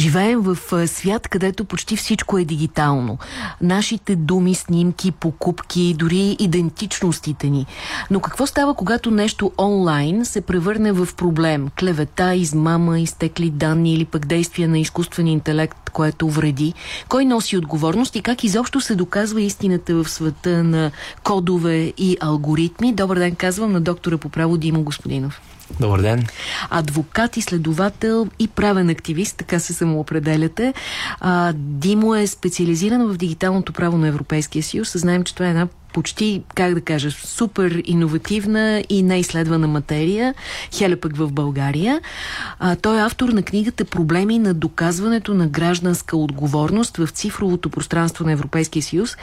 Живеем в свят, където почти всичко е дигитално. Нашите думи, снимки, покупки, дори идентичностите ни. Но какво става, когато нещо онлайн се превърне в проблем? Клевета, измама, изтекли данни или пък действия на изкуствен интелект, което вреди? Кой носи отговорност и как изобщо се доказва истината в света на кодове и алгоритми? Добър ден, казвам на доктора по право Димо Господинов. Добър ден. Адвокат, изследовател и правен активист, така се самоопределяте. Димо е специализиран в дигиталното право на Европейския съюз. Знаем, че това е една почти, как да кажа, супер иновативна и неизследвана материя, хеля пък в България. А, той е автор на книгата Проблеми на доказването на гражданска отговорност в цифровото пространство на Европейския съюз,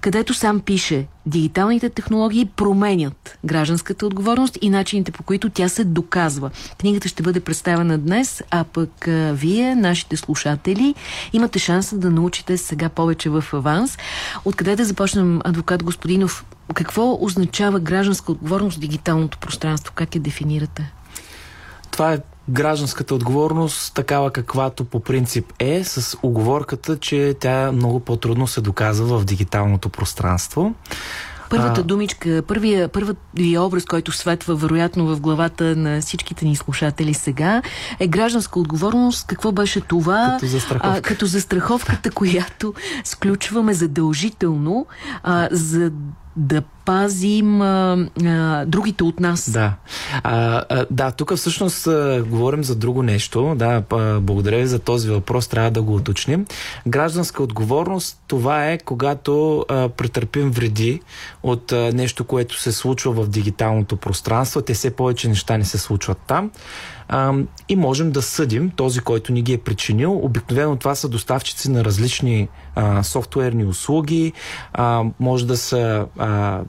където сам пише Дигиталните технологии променят гражданската отговорност и начините по които тя се доказва. Книгата ще бъде представена днес, а пък а, вие, нашите слушатели, имате шанса да научите сега повече в аванс. Откъде да започнем, адвокат Господинов? Какво означава гражданска отговорност в дигиталното пространство? Как я дефинирате? Това е гражданската отговорност, такава каквато по принцип е, с оговорката, че тя много по-трудно се доказва в дигиталното пространство. Първата а... думичка, първия, първият ви образ, който светва вероятно в главата на всичките ни слушатели сега, е гражданска отговорност. Какво беше това? Като застраховка. А, като застраховката, която сключваме задължително, а, за да пазим а, а, другите от нас. Да, а, а, да тук всъщност а, говорим за друго нещо. Да, а, благодаря ви за този въпрос, трябва да го уточним. Гражданска отговорност, това е когато а, претърпим вреди от а, нещо, което се случва в дигиталното пространство. Те все повече неща не се случват там и можем да съдим този, който ни ги е причинил. Обикновено това са доставчици на различни а, софтуерни услуги, а, може да са а,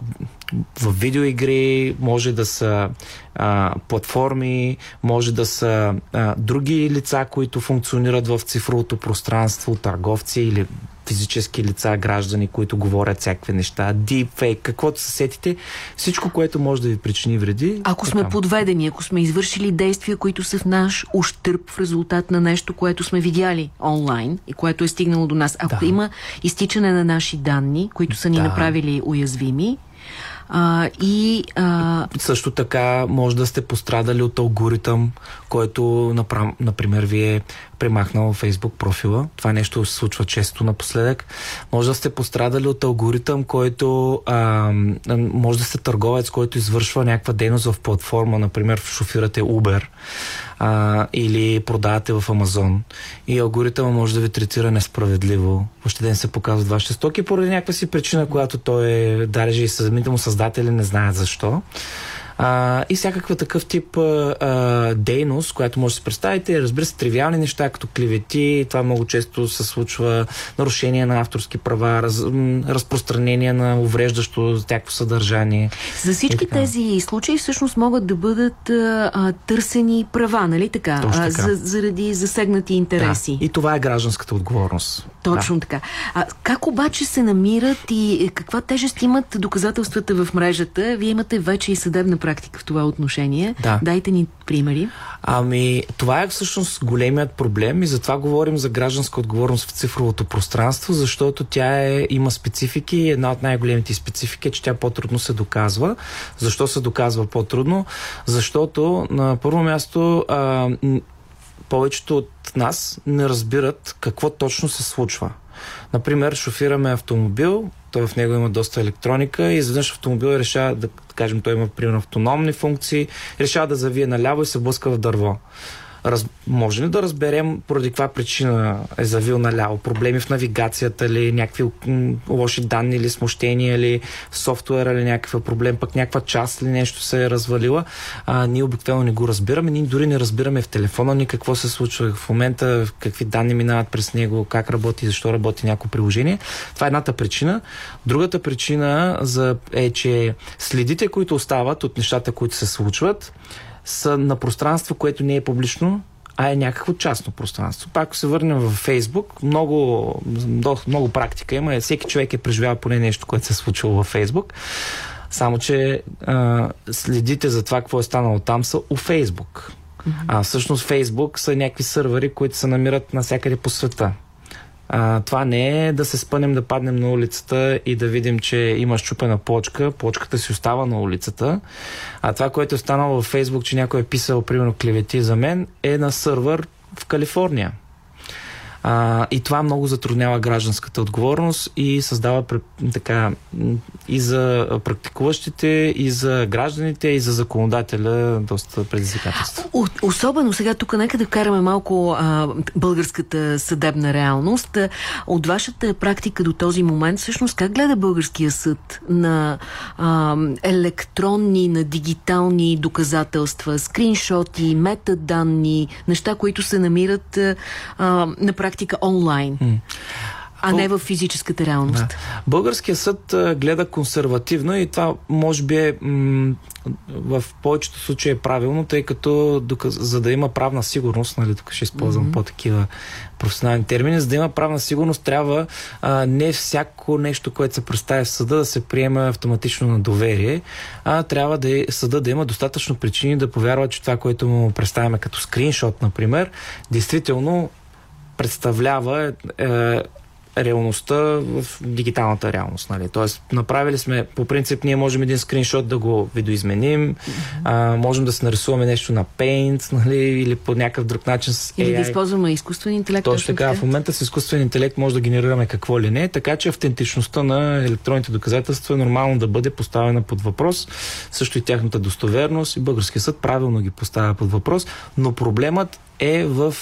в видеоигри, може да са а, платформи, може да са а, други лица, които функционират в цифровото пространство, търговци или физически лица, граждани, които говорят всякакви неща, deepfake, каквото се сетите, всичко, което може да ви причини вреди. Ако сме там. подведени, ако сме извършили действия, които са в наш ущърп в резултат на нещо, което сме видяли онлайн и което е стигнало до нас, ако да. има изтичане на наши данни, които са ни да. направили уязвими, а, и, а... Също така може да сте пострадали от алгоритъм, който, например, ви е премахнал Facebook профила. Това нещо се случва често напоследък. Може да сте пострадали от алгоритъм, който а, може да сте търговец, който извършва някаква дейност в платформа, например, шофирате Uber а, или продавате в Амазон и алгоритъмът може да ви третира несправедливо. Въобще ден се показват вашите стоки поради някаква си причина, която той е, даже и самите му създатели не знаят защо. А, и всякаква такъв тип а, а, дейност, която може да се представите, разбира се, тривиални неща, като клевети, това много често се случва, нарушение на авторски права, раз, разпространение на увреждащо тяхно съдържание. За всички тези случаи всъщност могат да бъдат а, търсени права, нали така? Точно така. А, за, заради засегнати интереси. Да. И това е гражданската отговорност. Точно да. така. А как обаче се намират и каква тежест имат доказателствата в мрежата? Вие имате вече и съдебна практика в това отношение. Да. Дайте ни примери. Ами, това е всъщност големият проблем и затова говорим за гражданска отговорност в цифровото пространство, защото тя е, има специфики и една от най-големите специфики е, че тя по-трудно се доказва. Защо се доказва по-трудно? Защото на първо място а, повечето от нас не разбират какво точно се случва. Например, шофираме автомобил, той в него има доста електроника и изведнъж автомобил решава да, да кажем, той има примерно автономни функции, решава да завие наляво и се блъска в дърво раз, може ли да разберем поради каква причина е завил наляво? Проблеми в навигацията ли, някакви лоши данни или смущения или софтуера или някакъв проблем, пък някаква част или нещо се е развалила. А, ние обикновено не го разбираме. Ние дори не разбираме в телефона ни какво се случва в момента, какви данни минават през него, как работи, защо работи някакво приложение. Това е едната причина. Другата причина за, е, че следите, които остават от нещата, които се случват, са на пространство, което не е публично, а е някакво частно пространство. Пак се върнем в Фейсбук, много, много практика има. Всеки човек е преживял поне нещо, което се е случило във Фейсбук. Само, че а, следите за това, какво е станало там, са у Фейсбук. А всъщност Фейсбук са някакви сървъри, които се намират навсякъде по света. А, това не е да се спънем да паднем на улицата и да видим, че има щупена почка. Почката си остава на улицата. А това, което е станало във Фейсбук, че някой е писал, примерно, клевети за мен, е на сървър в Калифорния. А, и това много затруднява гражданската отговорност и създава така и за практикуващите, и за гражданите, и за законодателя доста предизвикателство. Особено сега тук нека да вкараме малко а, българската съдебна реалност. От вашата практика до този момент, всъщност как гледа българския съд на а, електронни, на дигитални доказателства, скриншоти, метаданни, неща, които се намират а, на практика практика онлайн. Mm. А не в физическата реалност. Да. Българския съд гледа консервативно и това може би е в повечето случаи е правилно, тъй като за да има правна сигурност, нали, тук ще използвам mm-hmm. по-такива професионални термини, за да има правна сигурност трябва а, не всяко нещо, което се представя в съда да се приема автоматично на доверие, а трябва да е, съда да има достатъчно причини да повярва, че това, което му представяме като скриншот, например, действително представлява е, реалността в дигиталната реалност. Нали? Тоест, направили сме, по принцип, ние можем един скриншот да го видоизменим, mm-hmm. а, можем да се нарисуваме нещо на Paint, нали? или по някакъв друг начин с AI. Или да използваме изкуствен интелект. Точно така, в момента с изкуствен интелект може да генерираме какво ли не, така че автентичността на електронните доказателства е нормално да бъде поставена под въпрос, също и тяхната достоверност и българския съд правилно ги поставя под въпрос, но проблемът е в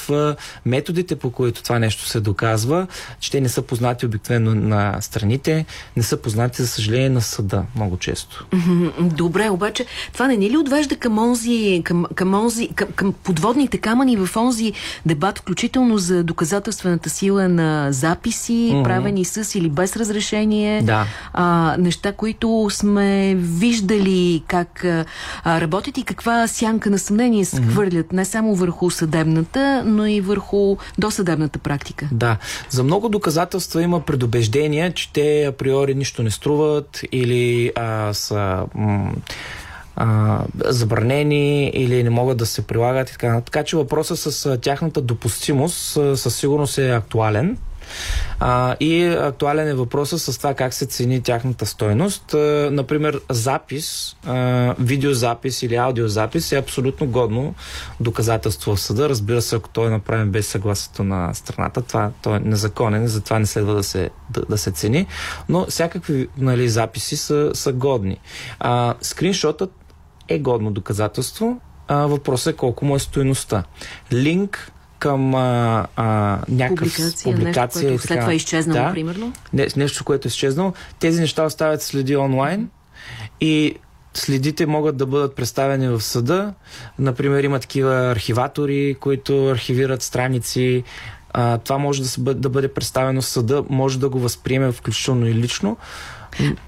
методите, по които това нещо се доказва, че те не са познати обикновено на страните, не са познати, за съжаление, на съда много често. Добре, обаче това не ни ли отвежда към онзи, към, към, онзи, към, към подводните камъни в онзи дебат, включително за доказателствената сила на записи, mm-hmm. правени с или без разрешение, да. а, неща, които сме виждали как а, работят и каква сянка на съмнение се mm-hmm. хвърлят не само върху съдеб съдебната, но и върху досъдебната практика. Да. За много доказателства има предубеждения, че те априори нищо не струват или а, са... А, забранени или не могат да се прилагат и така. Така че въпросът с тяхната допустимост със сигурност е актуален. А, и актуален е въпросът с това как се цени тяхната стойност. А, например, запис, а, видеозапис или аудиозапис е абсолютно годно доказателство в съда. Разбира се, ако той е направен без съгласието на страната, това той е незаконен, затова не следва да се, да, да се цени. Но всякакви нали, записи са, са годни. А, скриншотът е годно доказателство. А, въпросът е колко му е стоеността. Линк към а, а, някакъв публикация, публикация нещо, след това е изчезнало, да, примерно? Не, нещо, което е изчезнало. Тези неща оставят следи онлайн и следите могат да бъдат представени в съда. Например, има такива архиватори, които архивират страници. А, това може да, се, да бъде представено в съда, може да го възприеме включително и лично.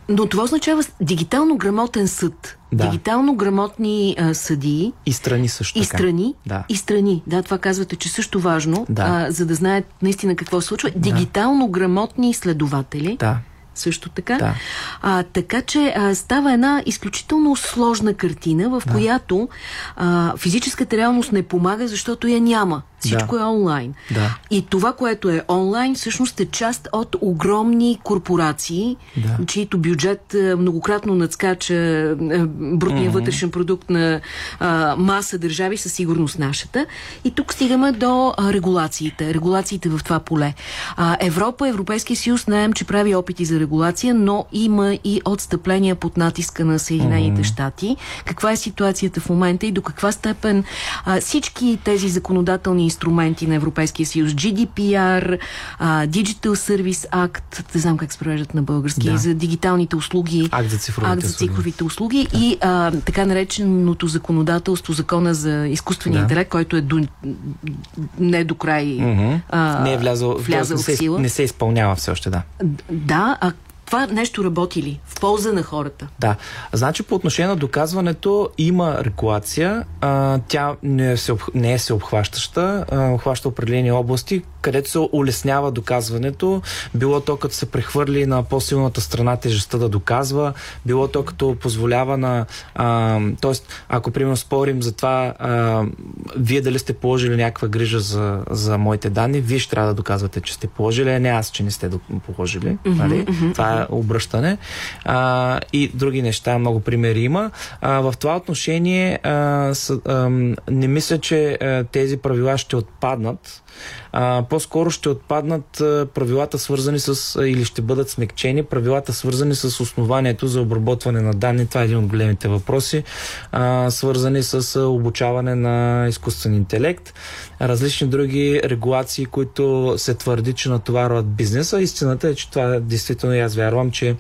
Но това означава дигитално грамотен съд. Да. Дигитално грамотни а, съдии. И страни също. И така. страни. Да. И страни. Да, това казвате, че също важно, да. а, за да знаят наистина какво се случва. Дигитално грамотни следователи. Да също така. Да. А, така че а, става една изключително сложна картина, в да. която а, физическата реалност не помага, защото я няма. Всичко да. е онлайн. Да. И това, което е онлайн, всъщност е част от огромни корпорации, да. чието бюджет многократно надскача брутния mm-hmm. вътрешен продукт на а, маса държави, със сигурност нашата. И тук стигаме до регулациите. Регулациите в това поле. А, Европа, Европейския съюз, знаем, че прави опити за регулация, но има и отстъпления под натиска на Съединените mm-hmm. щати. Каква е ситуацията в момента и до каква степен а, всички тези законодателни инструменти на Европейския съюз, GDPR, а, Digital Service Act, не знам как се превеждат на български, да. за дигиталните услуги, акт за цифровите, акт за цифровите услуги, услуги да. и а, така нареченото законодателство, закона за изкуствения да. интелект, който е до, не до край а, не е влязъл, влязъл в сила. Не се изпълнява все още, да. Да, а това нещо работи ли в полза на хората? Да. Значи по отношение на доказването има регулация. А, тя не е, не е всеобхващаща, а, обхваща определени области, където се улеснява доказването, било то като се прехвърли на по-силната страна тежестта да доказва, било то като позволява на... А, тоест, ако примерно спорим за това, а, вие дали сте положили някаква грижа за, за моите данни, вие ще трябва да доказвате, че сте положили, а не аз, че не сте положили. Mm-hmm, нали? mm-hmm. Това е обръщане. А, и други неща, много примери има. А, в това отношение а, с, а, не мисля, че а, тези правила ще отпаднат а, по-скоро ще отпаднат правилата свързани с, или ще бъдат смекчени правилата свързани с основанието за обработване на данни. Това е един от големите въпроси, свързани с обучаване на изкуствен интелект. Различни други регулации, които се твърди, че натоварват бизнеса. Истината е, че това действително и аз вярвам, че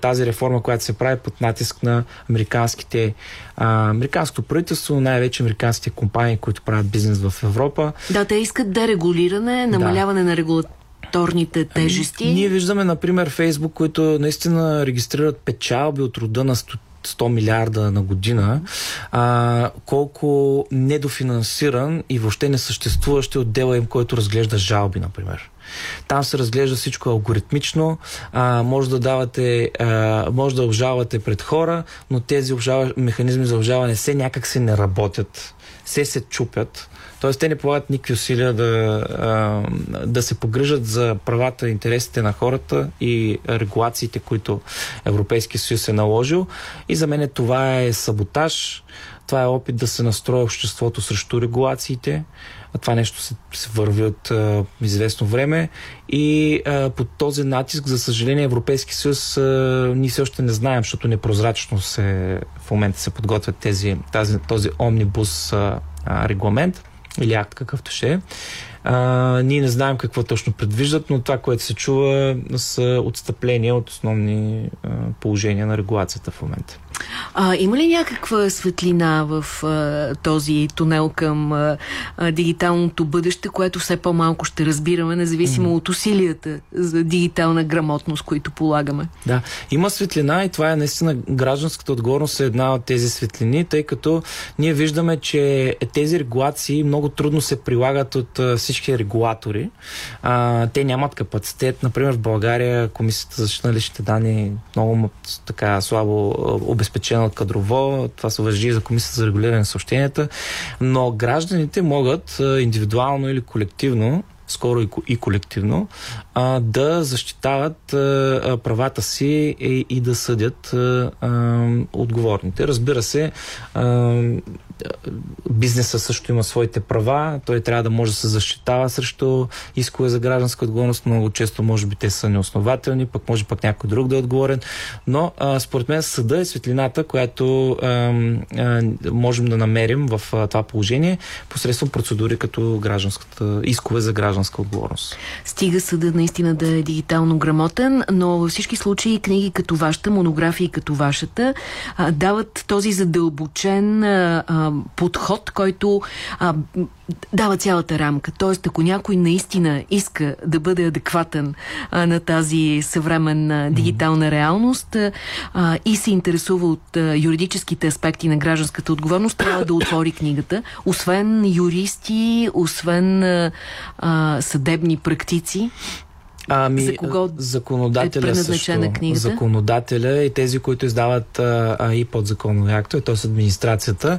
тази реформа, която се прави под натиск на американските а, американското правителство, най-вече американските компании, които правят бизнес в Европа. Да, те искат дерегулиране, намаляване да. на регулаторните тежести. Ние виждаме, например, Фейсбук, които наистина регистрират печалби от рода на 100 100 милиарда на година, а, колко недофинансиран и въобще несъществуващи отдела им, който разглежда жалби, например. Там се разглежда всичко алгоритмично, а, може да давате, а, може да обжавате пред хора, но тези обжава, механизми за обжаване се някак се не работят, се се чупят. Тоест те не полагат никакви усилия да, да се погрижат за правата и интересите на хората и регулациите, които Европейския съюз е наложил. И за мен това е саботаж, това е опит да се настрои обществото срещу регулациите. Това нещо се, се върви от а, известно време и а, под този натиск, за съжаление, Европейски съюз а, ние все още не знаем, защото непрозрачно се, в момента се подготвят тези, тази, този омнибус а, а, регламент или акт какъвто ще е. А, ние не знаем какво точно предвиждат, но това, което се чува, са отстъпления от основни а, положения на регулацията в момента. А, има ли някаква светлина в а, този тунел към а, дигиталното бъдеще, което все по-малко ще разбираме, независимо mm. от усилията за дигитална грамотност, които полагаме? Да, има светлина и това е наистина гражданската отговорност е една от тези светлини, тъй като ние виждаме, че тези регулации много трудно се прилагат от а, всички регулатори. А, те нямат капацитет. Например, в България Комисията за защита на личните данни много така слабо обезпечена кадрово. Това се въжи за Комисията за регулиране на съобщенията. Но гражданите могат индивидуално или колективно скоро и, и колективно, а, да защитават а, правата си и, и да съдят а, отговорните. Разбира се, а, бизнеса също има своите права, той трябва да може да се защитава срещу искове за гражданска отговорност. Много често, може би, те са неоснователни, пък може пък някой друг да е отговорен. Но, а, според мен, съда е светлината, която а, а, можем да намерим в а, това положение посредством процедури като гражданската искове за гражданска отговорност. Стига съда наистина да е дигитално грамотен, но във всички случаи книги като вашата, монографии като вашата, а, дават този задълбочен а, подход, който а, дава цялата рамка. Тоест, ако някой наистина иска да бъде адекватен а, на тази съвременна дигитална реалност а, и се интересува от а, юридическите аспекти на гражданската отговорност, трябва да отвори книгата. Освен юристи, освен а, а, съдебни практици, Ами, за кого законодателя е също, книгата? Законодателя и тези, които издават а, а, и подзаконови актове, т.е. администрацията.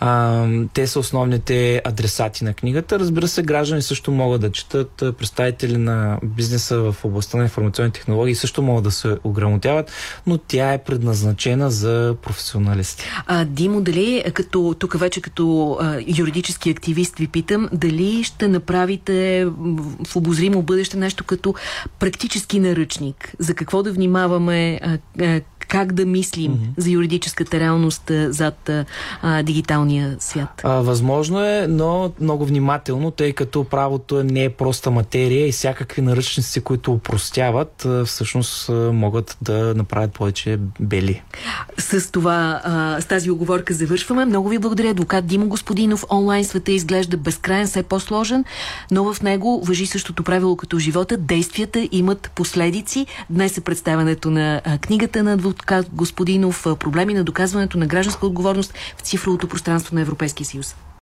А, те са основните адресати на книгата. Разбира се, граждани също могат да четат, представители на бизнеса в областта на информационни технологии също могат да се ограмотяват, но тя е предназначена за професионалисти. А, Димо, дали, като, тук вече като а, юридически активист ви питам, дали ще направите в обозримо бъдеще нещо като практически наръчник за какво да внимаваме, как да мислим mm -hmm. за юридическата реалност зад а, дигиталния свят? А, възможно е, но много внимателно, тъй като правото не е проста материя и всякакви наръчници, които упростяват, всъщност могат да направят повече бели. С това, а, с тази оговорка завършваме. Много ви благодаря, адвокат Димо Господинов. Онлайн света изглежда безкрайен, все по-сложен, но в него въжи същото правило като живота. Действията имат последици. Днес е представянето на книгата на адвокат Господинов проблеми на доказването на гражданска отговорност в цифровото пространство на Европейския съюз.